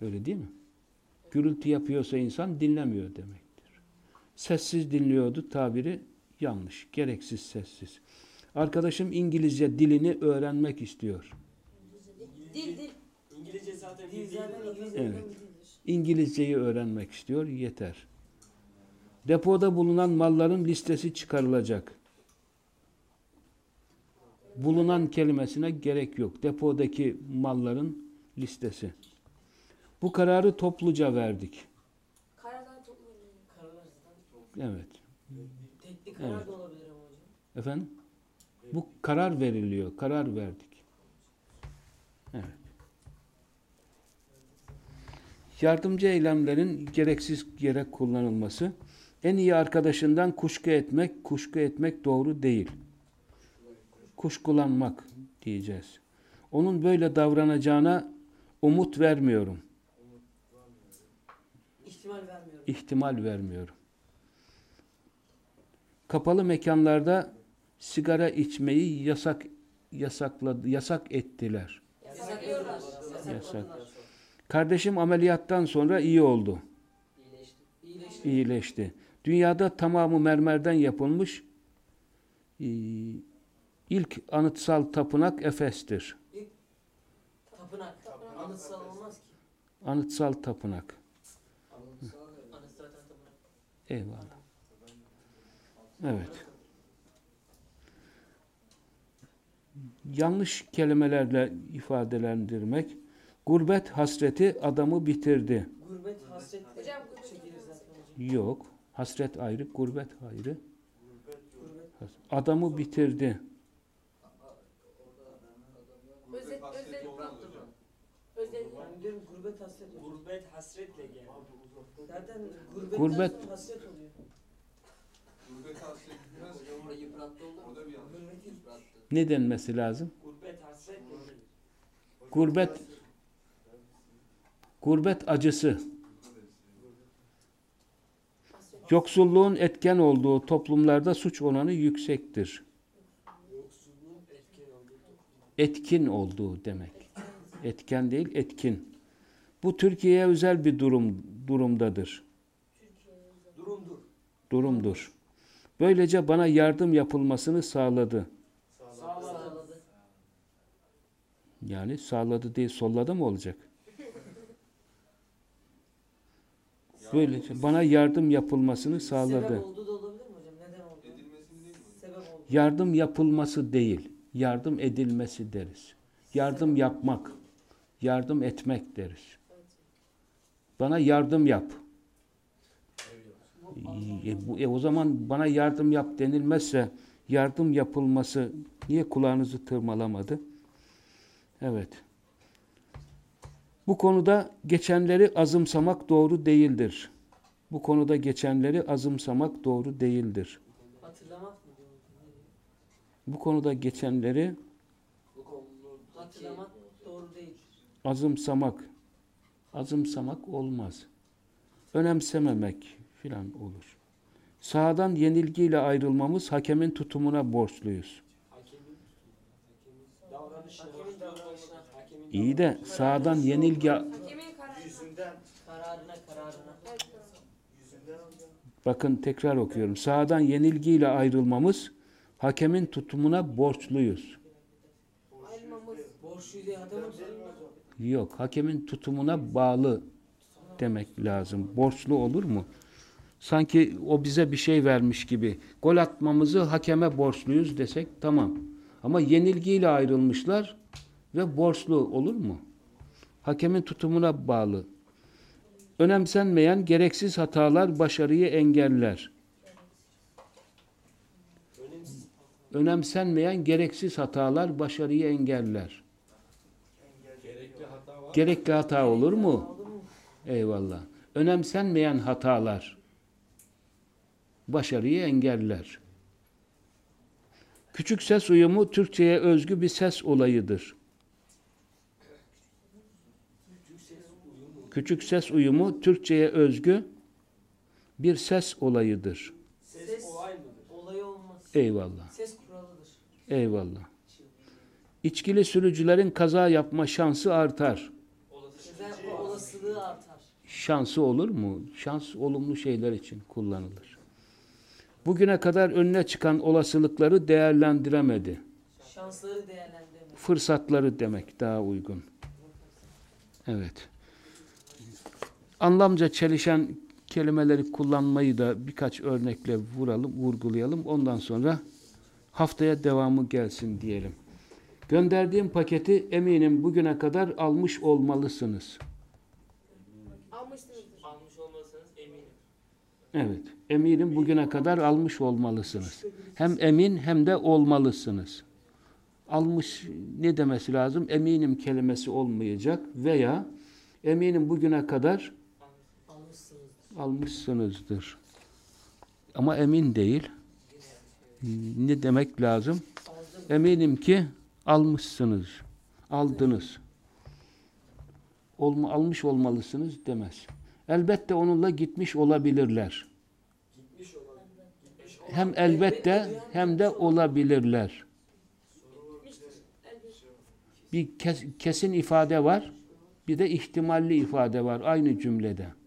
Öyle değil mi? Gürültü yapıyorsa insan dinlemiyor demektir. Sessiz dinliyordu tabiri yanlış. Gereksiz sessiz. Arkadaşım İngilizce dilini öğrenmek istiyor. Dil dil. İngilizce zaten? İngilizce'den Evet. bir dildir. İngilizceyi öğrenmek istiyor. Yeter. Depoda bulunan malların listesi çıkarılacak. Bulunan kelimesine gerek yok. Depodaki malların listesi. Bu kararı topluca verdik. Karadan zaten Evet. tekli karar Evet. da olabilir ama hocam. Efendim? Bu karar veriliyor. Karar verdik. Evet. Yardımcı eylemlerin gereksiz yere kullanılması. En iyi arkadaşından kuşku etmek, kuşku etmek doğru değil. Kuşkulanmak diyeceğiz. Onun böyle davranacağına umut vermiyorum, İhtimal vermiyorum. ihtimal vermiyorum. Kapalı mekanlarda sigara içmeyi yasak yasakladı, yasak ettiler. Yasaklıyorlar. Yasak. Kardeşim ameliyattan sonra iyi oldu, İyileşti. İyileşti. iyileşti. Dünyada tamamı mermerden yapılmış ee, ilk anıtsal tapınak Efes'tir. Tapınak. Anıtsal olmaz ki. Anıtsal tapınak. Tapınak. Eyvallah. Evet. Yanlış kelimelerle ifadelendirmek. Gurbet hasreti adamı bitirdi. Gurbet hasret Hocam, gurbet. Yok. Hasret ayrı, gurbet ayrı. Gurbet. Adamı bitirdi. Özet, özet, gurbet hasret oluyor. Gurbet hasretle geldi. Zaten Gurbet- sonra hasret oluyor. Gurbet hasretmez. Orada yıprattı oldu? Orada bir yanlış. Gurbet Yıprattı. Ne denmesi lazım? Gurbet geldi. Gurbet gurbet acısı. Yoksulluğun etken olduğu toplumlarda suç oranı yüksektir. Yoksulluğun etken olduğu Etkin olduğu demek. Etken değil, etkin. Bu Türkiye'ye özel bir durum durumdadır. durumdur. Durumdur. Böylece bana yardım yapılmasını sağladı. Sağladı. sağladı. Yani sağladı değil solladı mı olacak? Böylece bana yardım yapılmasını sağladı. Sebep oldu da olabilir mi hocam? Neden oldu? Edilmesini değil mi? Sebep oldu. Yardım yapılması değil, yardım edilmesi deriz. Yardım yapmak, yardım etmek deriz. Bana yardım yap. E, bu, e, o zaman bana yardım yap denilmezse yardım yapılması niye kulağınızı tırmalamadı? Evet. Bu konuda geçenleri azımsamak doğru değildir. Bu konuda geçenleri azımsamak doğru değildir. Hatırlamak mı? Bu konuda geçenleri Hatırlamak doğru değil. azımsamak azımsamak olmaz. Önemsememek filan olur. Sahadan yenilgiyle ayrılmamız hakemin tutumuna borçluyuz. hakemin hakemin davranışına Hakemin davranışına. hakemin İyi de sahadan yenilgi bakın tekrar okuyorum. Sahadan yenilgiyle ayrılmamız hakemin tutumuna borçluyuz. Yok, hakemin tutumuna bağlı demek lazım. Borçlu olur mu? Sanki o bize bir şey vermiş gibi. Gol atmamızı hakeme borçluyuz desek tamam. Ama yenilgiyle ayrılmışlar ve borçlu olur mu? Hakemin tutumuna bağlı. Önemsenmeyen gereksiz hatalar başarıyı engeller. Önemsenmeyen gereksiz hatalar başarıyı engeller. Gerekli hata var. Gerekli hata olur mu? Olur mu? Eyvallah. Önemsenmeyen hatalar başarıyı engeller. Küçük ses uyumu Türkçe'ye özgü bir ses olayıdır. Küçük ses uyumu Türkçe'ye özgü bir ses olayıdır. ses, olay mıdır? Olayı olmaz. Eyvallah. Ses kuralıdır. Eyvallah. İçkili sürücülerin kaza yapma şansı artar. Olasılığı artar. şansı olur mu? Şans olumlu şeyler için kullanılır. Bugüne kadar önüne çıkan olasılıkları değerlendiremedi. Şansları değerlendirmek. Fırsatları demek daha uygun. Evet. Anlamca çelişen kelimeleri kullanmayı da birkaç örnekle vuralım, vurgulayalım. Ondan sonra haftaya devamı gelsin diyelim. Gönderdiğim paketi eminim bugüne kadar almış olmalısınız. Almışsınızdır. Almış olmasanız eminim. Evet, eminim bugüne kadar almış olmalısınız. Hem emin hem de olmalısınız. Almış ne demesi lazım? Eminim kelimesi olmayacak veya eminim bugüne kadar Almışsınız. Almışsınızdır. Ama emin değil. Ne demek lazım? Eminim ki almışsınız. Aldınız. Olma, almış olmalısınız demez. Elbette onunla gitmiş olabilirler. Hem elbette hem de olabilirler. Bir kes- kesin ifade var, bir de ihtimalli ifade var aynı cümlede.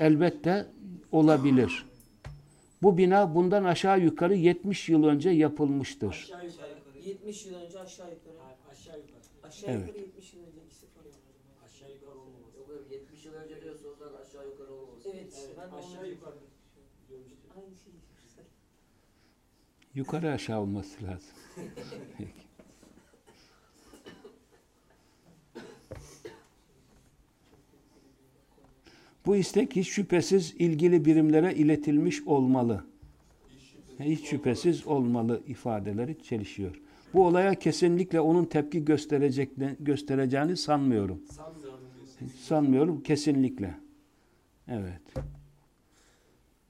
Elbette olabilir. Bu bina bundan aşağı yukarı 70 yıl önce yapılmıştır. aşağı yukarı 70 yıl önce aşağı yukarı. Aşağı yukarı Aşağı Evet. yukarı 70 yıl önce ikisi falan. aşağı yukarı olmaz. Yok yok 70 yıl önce diyorsunuz lan aşağı yukarı olmaz. Evet, Evet ben aşağı yukarı. Aynı şey. Yukarı aşağı olması lazım. Peki. Bu istek hiç şüphesiz ilgili birimlere iletilmiş olmalı. Hiç şüphesiz olmalı ifadeleri çelişiyor. Bu olaya kesinlikle onun tepki gösterecek göstereceğini sanmıyorum. Sanmıyorum. Kesinlikle. Evet.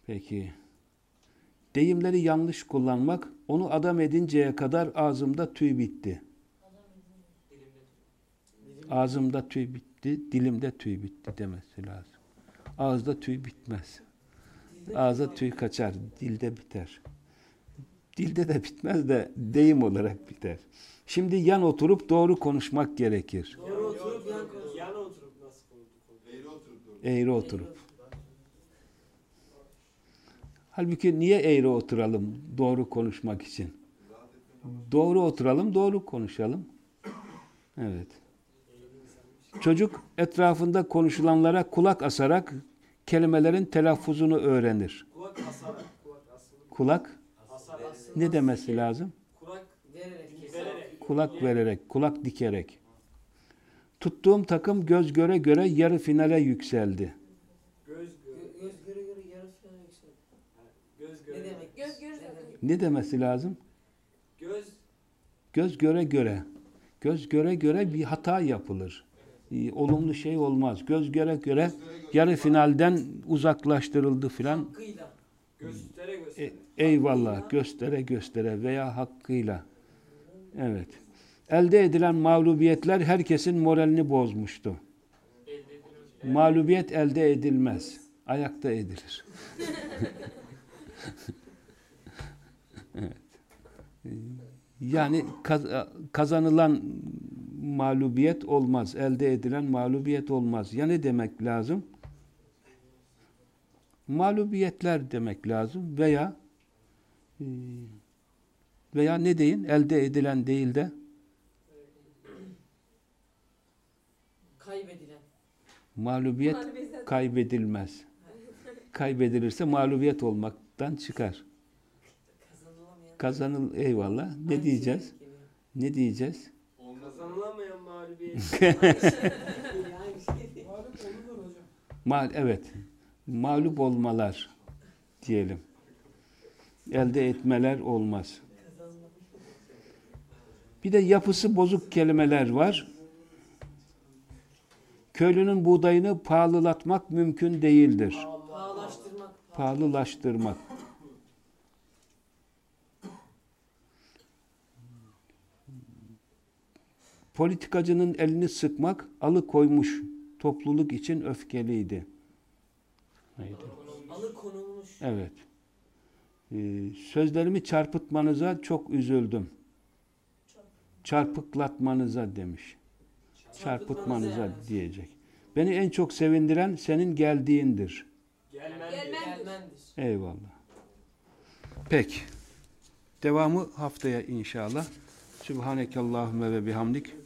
Peki. Deyimleri yanlış kullanmak, onu adam edinceye kadar ağzımda tüy bitti. Ağzımda tüy bitti, dilimde tüy bitti demesi lazım. Ağızda tüy bitmez. Ağza tüy kaçar, dilde biter. Dilde de bitmez de deyim olarak biter. Şimdi yan oturup doğru konuşmak gerekir. Doğru oturup yan konuş. Yana oturup nasıl konuştuk? Eğri oturup doğru. Eğri oturup. Halbuki niye eğri oturalım doğru konuşmak için? Doğru oturalım, doğru konuşalım. Evet. Çocuk etrafında konuşulanlara kulak asarak kelimelerin telaffuzunu öğrenir. Kulak asarak. Kulak Asarak. ne demesi lazım? Kulak Vererek. Kulak vererek, kulak dikerek. Tuttuğum takım göz göre göre yarı finale yükseldi. Ne demesi lazım? Göz Göz göre göre. Göz göre göre bir hata yapılır. Ee, Olumlu şey olmaz. Göz göre göre yarı finalden uzaklaştırıldı filan. Hakkıyla. göstere göstere. E, eyvallah göstere göstere veya hakkıyla. Evet. Elde edilen mağlubiyetler herkesin moralini bozmuştu. Mağlubiyet elde edilmez. Ayakta edilir. evet. Yani kaz- kazanılan mağlubiyet olmaz. Elde edilen mağlubiyet olmaz. Ya ne demek lazım? Mağlubiyetler demek lazım veya e, veya ne deyin? Elde edilen değil de Kaybedilen. mağlubiyet kaybedilmez. Kaybedilirse mağlubiyet olmaktan çıkar. Kazanıl eyvallah. Ne Aynı diyeceğiz? şey geliyor. Ne diyeceğiz? Kazanılamayan mağlubiyet. Mağlup hocam. Evet. Mağlup olmalar diyelim. Elde etmeler olmaz. Bir de yapısı bozuk kelimeler var. Köylünün buğdayını pahalılatmak mümkün değildir. Pahalaştırmak. Pahalılaştırmak. Politikacının elini sıkmak alıkoymuş. Topluluk için öfkeliydi. Neydi? Alıkonulmuş. Evet. Ee, sözlerimi çarpıtmanıza çok üzüldüm. Çarpıklatmanıza demiş. Çarpıtmanıza diyecek. Beni en çok sevindiren senin geldiğindir. Gelmen. Gelmen. Gelmendir. Eyvallah. Peki. Devamı haftaya inşallah. Subhanekallahümme ve bihamdik.